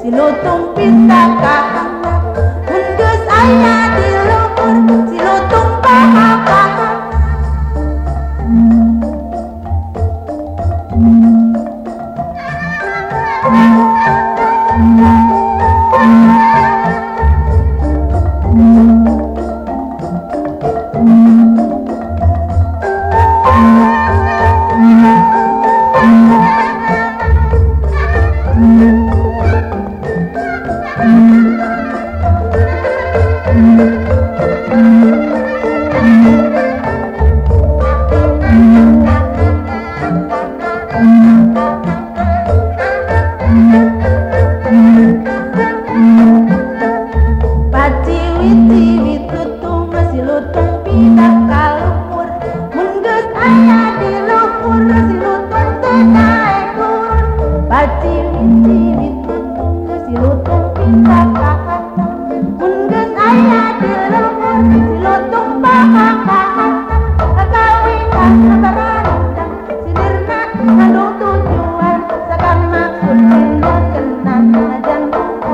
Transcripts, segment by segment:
si lo tompin taca.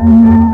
Mm-hmm.